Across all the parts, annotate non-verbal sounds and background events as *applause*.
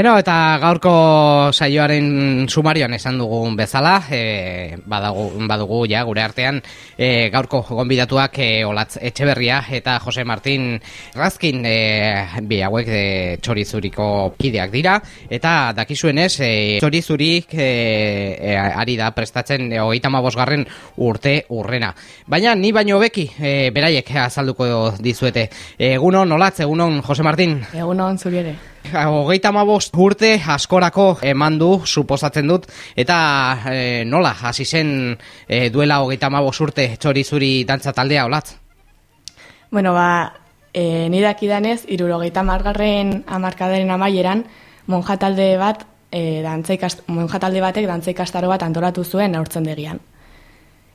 Beno, eta gaurko saioaren sumarioan esan dugun bezala, e, badagu, badugu ja gure artean e, gaurko gonbidatuak e, Olatz Etxeberria eta Jose Martin Razkin e, bi hauek e, txorizuriko kideak dira, eta dakizuenez e, txorizurik e, e, ari da prestatzen e, hogeita mabosgarren urte urrena. Baina ni baino beki, e, beraiek azalduko dizuete. Egunon, Olatz, egunon, Jose Martin? Egunon, zuri ere. Hogeita mabost urte askorako eman du, suposatzen dut, eta e, nola, hasi zen e, duela hogeita mabost urte txori zuri dantza taldea, olatz? Bueno, ba, e, nidak idanez, irurogeita margarren amarkadaren amaieran, monja talde bat, e, monja talde batek dantza ikastaro bat antolatu zuen aurtzen degian.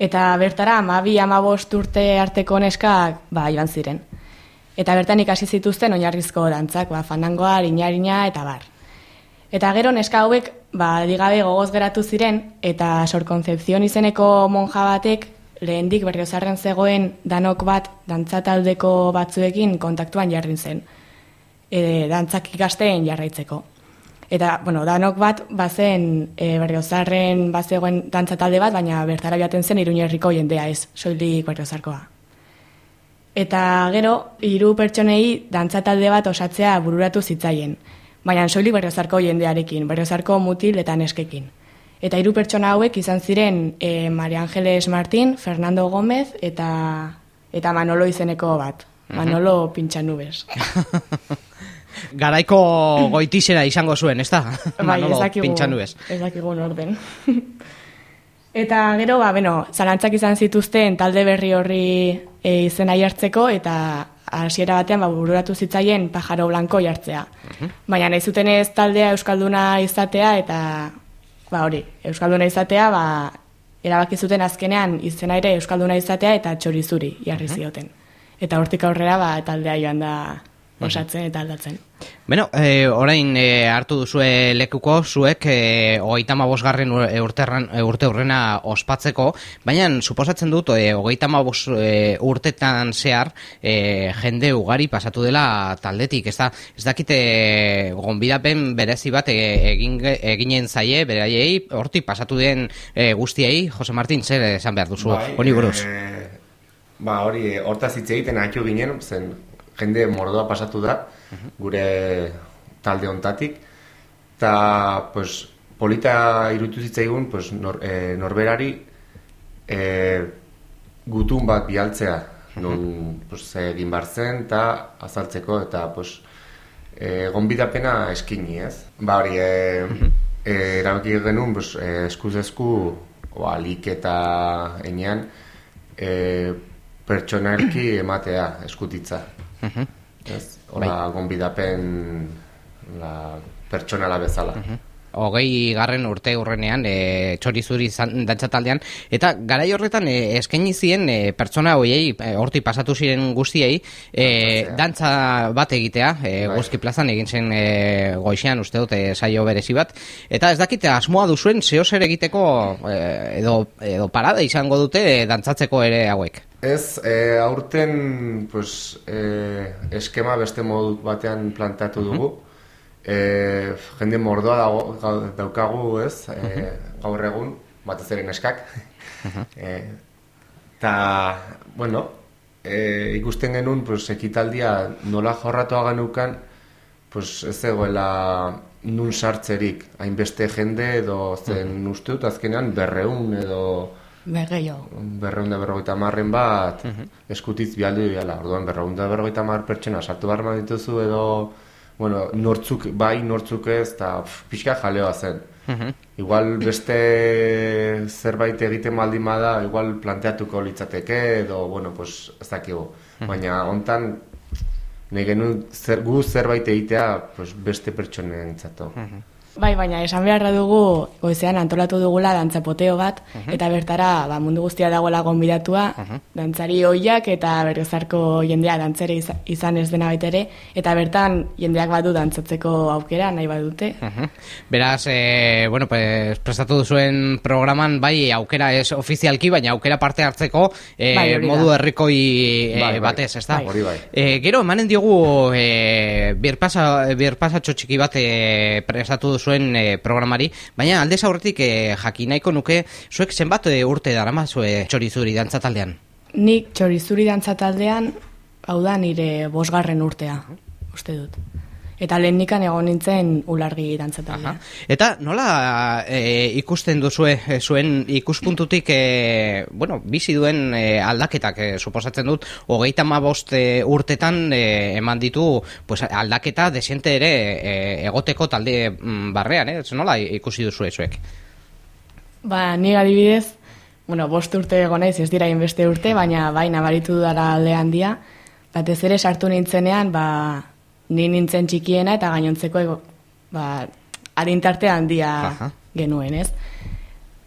Eta bertara, amabi amabost urte arteko neskak, ba, iban ziren. Eta bertan ikasi zituzten oinarrizko dantzak, ba, fandangoa, harina eta bar. Eta gero neska hauek, ba, digabe gogoz geratu ziren, eta Sor Concepción izeneko monja batek, lehendik berriozarren zegoen danok bat, dantzataldeko batzuekin kontaktuan jarrin zen. E, dantzak ikasten jarraitzeko. Eta, bueno, danok bat, bazen e, berriozarren bazegoen dantzatalde bat, baina bertara biaten zen iruñerriko jendea ez, soilik berriozarkoa. Eta gero, hiru pertsonei dantza talde bat osatzea bururatu zitzaien. Baina soilik berrozarko jendearekin, berrozarko mutil eta neskekin. Eta hiru pertsona hauek izan ziren e, Maria Angeles Martin, Fernando Gómez eta eta Manolo izeneko bat. Manolo uh -huh. pintxan nubes. *laughs* Garaiko goitizera izango zuen, ez da? Bai, pintxan nubes. Ez dakigun orden. *laughs* Eta gero, ba, bueno, zalantzak izan zituzten talde berri horri e, izena jartzeko eta hasiera batean ba, bururatu zitzaien pajaro blanko jartzea. Uh Baina nahi zuten ez taldea Euskalduna izatea eta ba, hori, Euskalduna izatea ba, erabaki zuten azkenean izena ere Euskalduna izatea eta txorizuri jarri zioten. Eta hortik aurrera ba, taldea joan da osatzen eta aldatzen. Bueno, e, orain e, hartu duzue lekuko zuek e, hogeita mabosgarren urte urrena ospatzeko, baina suposatzen dut e, hogeita mabos urtetan zehar e, jende ugari pasatu dela taldetik. Ez, da, ez dakite gonbidapen berezi bat egin, eginen zaie, beraiei, hortik pasatu den e, guztiei, Jose Martin, zer esan behar duzu, bai, honi buruz? E, ba, hori, hortaz hitz egiten haitu ginen, zen jende mordoa pasatu da, gure talde ontatik, eta pues, polita irutu zitzaigun pues, nor, e, norberari e, gutun bat bialtzea, non pues, egin bartzen eta azaltzeko, eta pues, e, gonbidapena eskini ez. Ba hori, e, e, erabaki genuen pues, e, eskuz esku, alik eta enean, e, pertsonalki ematea eskutitza. Uh Ez, hola, bai. gonbidapen la pertsonala bezala. Uh Hogei garren urte urrenean, e, txori zuri dantzataldean, eta gara horretan e, eskaini ziren e, pertsona hoiei, e, horti pasatu ziren guztiei, e, dantza bat egitea, e, bai. guzki plazan egin zen e, goixean uste dute saio berezi bat, eta ez dakite asmoa duzuen zeo zer egiteko e, edo, edo parada izango dute e, dantzatzeko ere hauek. Ez, e, aurten pues, e, eskema beste modu batean plantatu dugu. E, jende mordoa dago, daukagu, ez, e, gaur egun, batez ere neskak. *laughs* Eta, bueno, e, ikusten genuen, pues, ekitaldia nola jorratu ganukan, pues, ez egoela nun sartzerik, hainbeste jende edo zen -huh. uste dut azkenean berreun edo Bergeio. Berreunda berrogeita marren bat, uh eskutiz bialdu dira. Orduan, berreunda berrogeita mar pertsona sartu behar dituzu edo, bueno, nortzuk bai, nortzuk ez, eta pixka jaleoa zen. Igual beste zerbait egiten maldin bada, igual planteatuko litzateke, edo, bueno, pues, ez dakigu. Baina, hontan, nahi genuen zer, gu zerbait egitea pues, beste pertsonen entzatu. Bai, baina esan beharra dugu goizean antolatu dugula dantza poteo bat, eta bertara ba, mundu guztia dagoela gonbidatua, dantzari oiak eta berrezarko jendea dantzere iza- izan ez dena baitere, eta bertan jendeak badu dantzatzeko aukera nahi badute. Mhm. Beraz, e, bueno, pues, prestatu duzuen programan, bai, aukera ez ofizialki, baina aukera parte hartzeko e, Bai, modu herrikoi e, Bai, bai. batez, ez da? Bai. Hori bai. E, gero, emanen diogu e, birpasa, birpasatxo txiki bat e, prestatu duzuen e, programari, baina aldez aurretik e, jakin nahiko nuke, zuek zenbat e, urte darama zue txorizuri dantza taldean? Nik txorizuri dantza taldean, hau da nire bosgarren urtea, uste dut. Eta lehen nikan egon nintzen ulargi dantza. Eta nola e, ikusten duzue e, zuen ikuspuntutik e, bueno, bizi duen e, aldaketak e, suposatzen dut hogeita bost e, urtetan e, eman ditu pues, aldaketa desiente ere e, egoteko talde mm, barrean, eh? nola ikusi duzue zuek? Ba, ni adibidez, bueno, bost urte egon naiz, ez dira inbeste urte, baina bai nabaritu dara alde handia, batez ere sartu nintzenean, ba, ni nintzen txikiena eta gainontzeko ba, adintarte handia Aha. genuen, ez?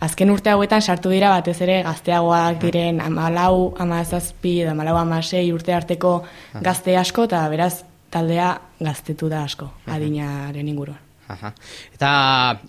Azken urte hauetan sartu dira batez ere gazteagoak diren amalau, amazazpi edo amalau amasei urte arteko gazte asko, eta beraz taldea gaztetu da asko, adinaren inguruan. Aha. Eta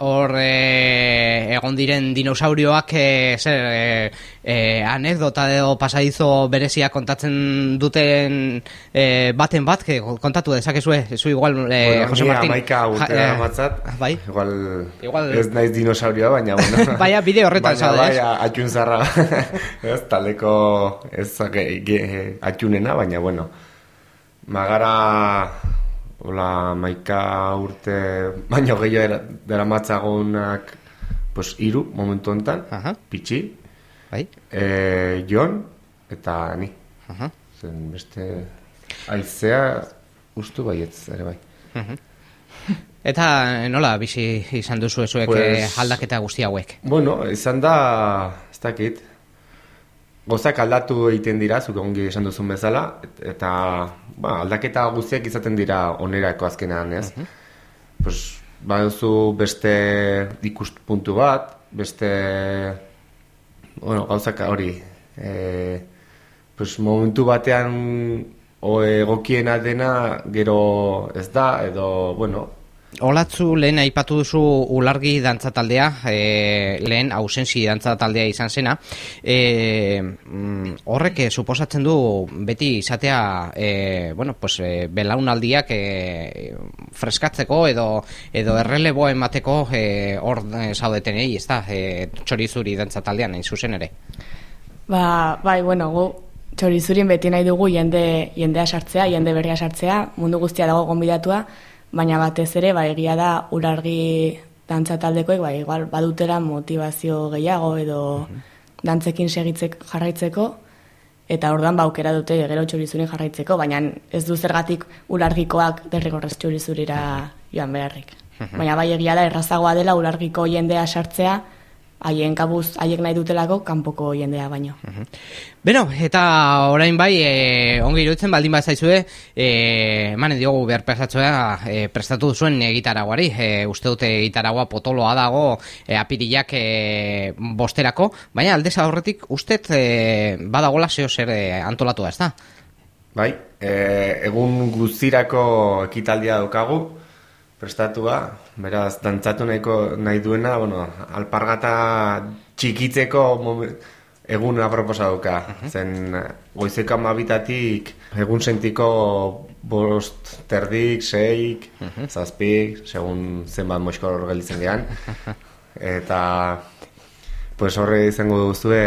hor e, egon diren dinosaurioak e, zer e, e, anekdota edo pasadizo berezia kontatzen duten e, baten bat, que kontatu dezakezue, zu igual, e, Bueno, Jose ni Martín. amaika Ja, eh, matzat, bai. igual, Igual- ez naiz dinosaurioa, baina, bueno. *laughs* Baina bide horretan baina, zaude, bai, ez? atxun zarra, *laughs* ez, taleko ez ge, atxunena, baina, bueno, magara, hola, maika urte, baina gehiago dara matzagonak, pues, iru, momentu hontan, Aha. pitxi, Bai? e, Jon, eta ni. Aha. Zen beste aizea ustu baietz ere bai. Eta eh, nola bizi izan duzu ezuek Pues- aldaketa guzti hauek? Bueno, izan da, ez dakit, gozak aldatu egiten dira, zuk ongi esan duzun bezala, et- eta ba, aldaketa guztiak izaten dira onerako azkenean, ez? Pues, baduzu beste ikuspuntu bat, beste, bueno, gauzak hori, e, pues, momentu batean o egokiena dena gero ez da, edo, bueno, Olatzu lehen aipatu duzu ulargi dantza taldea, e, lehen ausensi dantza taldea izan zena. E, mm, horrek eh, suposatzen du beti izatea e, bueno, pues, e, belaunaldiak e, freskatzeko edo edo erreleboa emateko e, hor e, zaudetenei, ez da, e, txorizuri dantza taldean, hain zuzen ere. Ba, bai, bueno, gu txorizurien beti nahi dugu jende, jendea sartzea, jende berria sartzea, mundu guztia dago gonbidatua, baina batez ere, ba, egia da, urargi dantza taldekoek, ba, igual, badutera motivazio gehiago edo dantzekin segitzek jarraitzeko, eta ordan ba, aukera dute gero txorizurin jarraitzeko, baina ez du zergatik ulargikoak derrigorrez txorizurira joan beharrik. Baina bai egia da, errazagoa dela ulargiko jendea sartzea, haien kabuz, haiek nahi dutelako, kanpoko jendea baino. Beno, eta orain bai, e, ongi iruditzen baldin bat zaizue, e, emanen diogu behar pesatzoa e, prestatu zuen e, gitaraguari. E, uste dute gitaragua potoloa dago e, apirilak e, bosterako, baina aldez aurretik ustet e, badagola zeo zer e, antolatua ez da? Bai, e, egun guztirako ekitaldia daukagu, prestatua, beraz, dantzatu nahiko nahi duena, bueno, alpargata txikitzeko egun aproposa dauka. Zen, goizeko amabitatik, egun sentiko bost terdik, seik, zazpik, segun zenbat moskor gelditzen gehan. *laughs* Eta, pues horre izango duzue,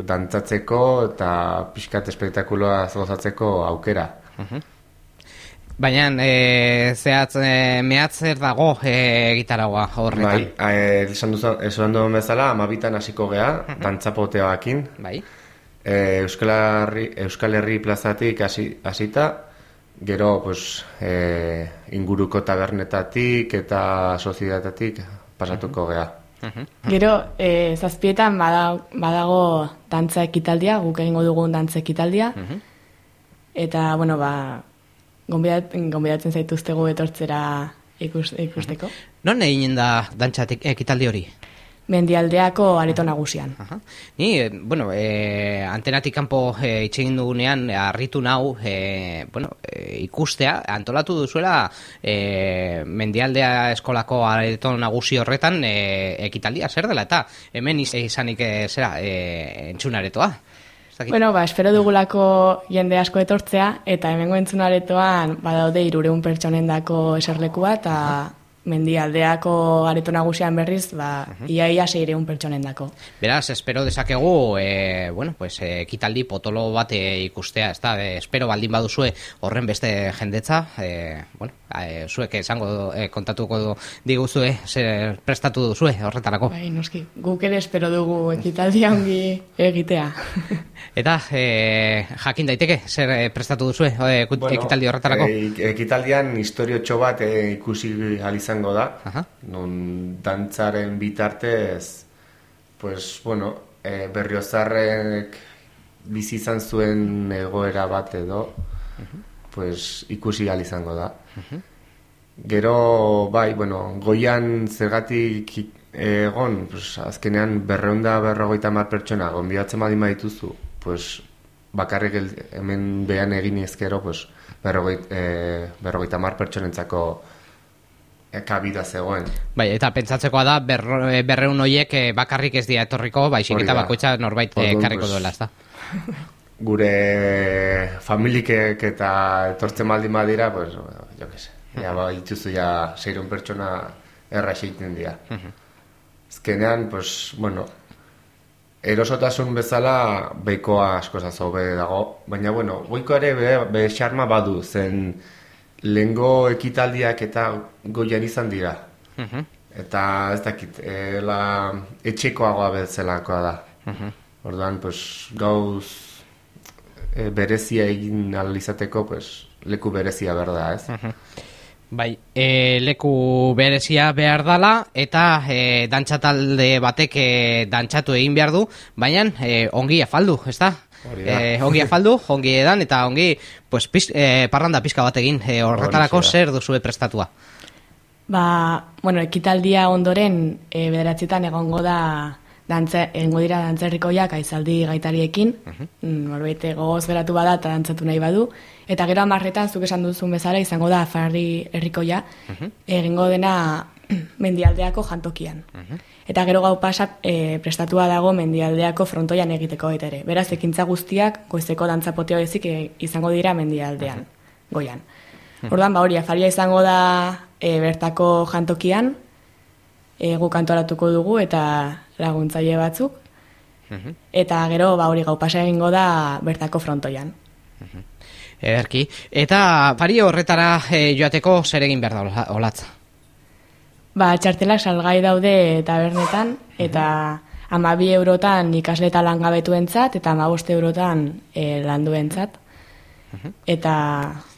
dantzatzeko eta pixkat espektakuloa gozatzeko aukera. Baina, e, zehatz, e, mehatz zer dago e, gitaragua horretan? Bai, eh, esan duen bezala, amabitan hasiko gea, dantzapoteoakin. Bai? E, Euskal, Herri, Euskal Herri plazatik hasi- hasita, gero pues, e, inguruko tabernetatik eta sozietatik pasatuko gea. Gero, e, zazpietan bada, badago dantza ekitaldia, guk egingo dugun dantza ekitaldia, eta, bueno, ba, gonbidatzen zaituztegu etortzera ikus, ikusteko. Non egin da dantxatik ekitaldi hori? Mendialdeako areto nagusian. Aha. Ni, eh, bueno, eh, antenatik kanpo eh, itxegin dugunean, harritu nau, eh, bueno, eh, ikustea, antolatu duzuela eh, mendialdea eskolako areto nagusi horretan eh, ekitaldia zer dela, eta hemen iz- izanik eh, zera, eh, entzunaretoa. Bueno, ba, espero dugulako jende asko etortzea, eta hemengo entzunaretoan badaude irureun pertsonendako eserlekua, eta mendialdeako areto nagusian berriz, ba, ia ia seireun pertsonendako. Beraz, espero dezakegu, e, bueno, pues, eh, ekitaldi potolo bat eh, ikustea, ez da, eh, espero baldin baduzue horren beste jendetza, e, bueno, e, zuek esango e, kontatuko diguzue, zer prestatu duzue horretarako. Bai, noski, guk ere espero dugu ekitaldia ongi egitea. *laughs* Eta, e, jakin daiteke, zer eh, prestatu duzue e, ekitaldi horretarako? e, ekitaldian historiotxo bat e, ikusi izango da, Aha. non dantzaren bitartez, pues, bueno, e, berriozarrek bizi izan zuen egoera bat edo, pues, ikusi izango da. Gero, bai, bueno, goian zergatik egon, pues, azkenean berreunda berrogeita mar pertsona, gonbidatzen badin badituzu, pues, bakarrik hemen behan egin ezkero, pues, berrogeit, e, berrogeita mar pertsonentzako e, kabida zegoen. Bai, eta pentsatzekoa da berro, eh, berreun hoiek eh, bakarrik ez dira etorriko, baizik eta da. bakoitza norbait eh, Orduan, karriko pues, duela, ez da. Gure familikek eta etortzen baldin badira, pues, jo que se, ja, ba, ituzu ja seiron pertsona erra egiten dira. Azkenean, pues, bueno, erosotasun bezala beikoa asko hobe dago, baina, bueno, goiko ere be, be xarma badu, zen lehengo ekitaldiak eta goian izan dira. Mhm. Eta ez dakit, e, la, etxekoagoa bezalakoa da. Orduan, pues, gauz e, berezia egin ahal izateko, pues, leku berezia berda, ez? Bai, e, leku berezia behar dala eta e, dantxa talde batek e, dantxatu egin behar du, baina e, ongi afaldu, ez da? Hori da. E, ongi afaldu, ongi edan eta ongi pues, piz, e, parranda pizka bat egin, e, horretarako zer duzue prestatua. Ba, bueno, ekitaldia ondoren e, bederatzietan egongo da dantze, egongo dira dantzerrikoiak aizaldi gaitariekin, mm, norbait gogoz geratu bada eta dantzatu nahi badu, eta gero amarretan zuk esan duzun bezala izango da afarri herrikoia, egingo dena *clears throat* mendialdeako jantokian. Eta gero gau pasa e, prestatua dago mendialdeako frontoian egiteko baita ere. Beraz, ekintza guztiak goizeko dantza poteo ezik e, izango dira mendialdean, goian. Orduan, ba hori, afaria izango da e, bertako jantokian, e, guk antolatuko dugu eta laguntzaile batzuk, eta gero, ba hori, gau pasa egingo da bertako frontoian. Ederki. Eta fari horretara e, joateko zer egin behar da ola- olatza. Ba, txartelak salgai daude tabernetan, eta amabi eurotan ikasle eta langabetuentzat, eta amabost eurotan e, landuentzat. Eta,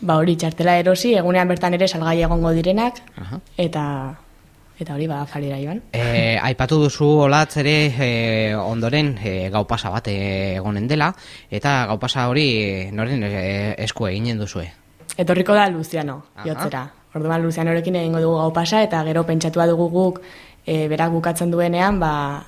ba hori, txartela erosi, egunean bertan ere salgai egongo direnak, eta eta hori ba farira joan. E, aipatu duzu olatz ere e, ondoren e, gau pasa bat egonen dela, eta gau pasa hori noren e, esku eginen duzue. Etorriko da Luciano, Aha. jotzera. Orduan Lucianorekin egingo dugu gau pasa, eta gero pentsatua dugu guk e, berak bukatzen duenean, ba,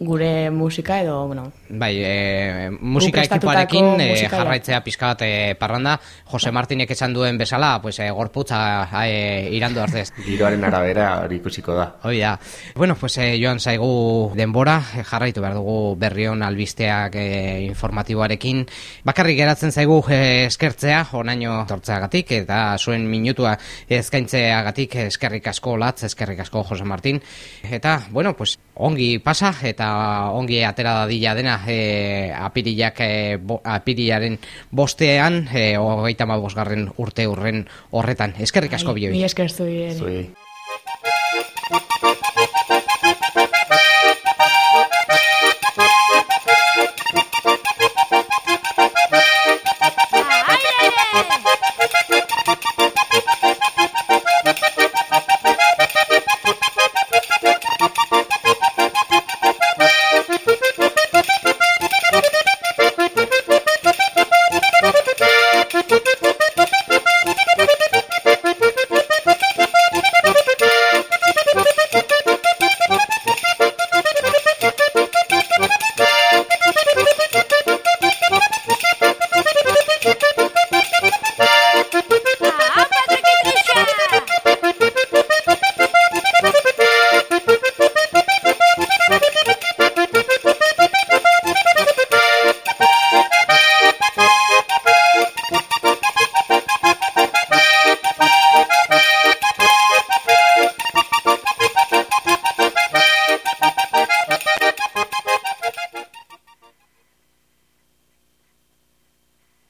gure musika edo, bueno, Bai, e, musika ekipoarekin e, jarraitzea pizka bat e, parranda, Jose Martinek esan duen bezala, pues, e, gorputza e, irandu ardez. *laughs* Giroaren arabera hori ikusiko da. Hoi da. Bueno, pues eh, joan zaigu denbora, eh, jarraitu behar dugu berrion albisteak eh, informatiboarekin. Bakarrik geratzen zaigu eh, eskertzea, onaino tortzeagatik, eta zuen minutua eskaintzeagatik eskerrik asko latz, eskerrik asko Jose Martin. Eta, bueno, pues ongi pasa, eta ongi atera dadila dena eh, apirilak, eh, bo, apirilaren bostean, eh, hogeita ma bosgarren urte urren horretan. Eskerrik asko bai, bioi. mi esker. Zuei.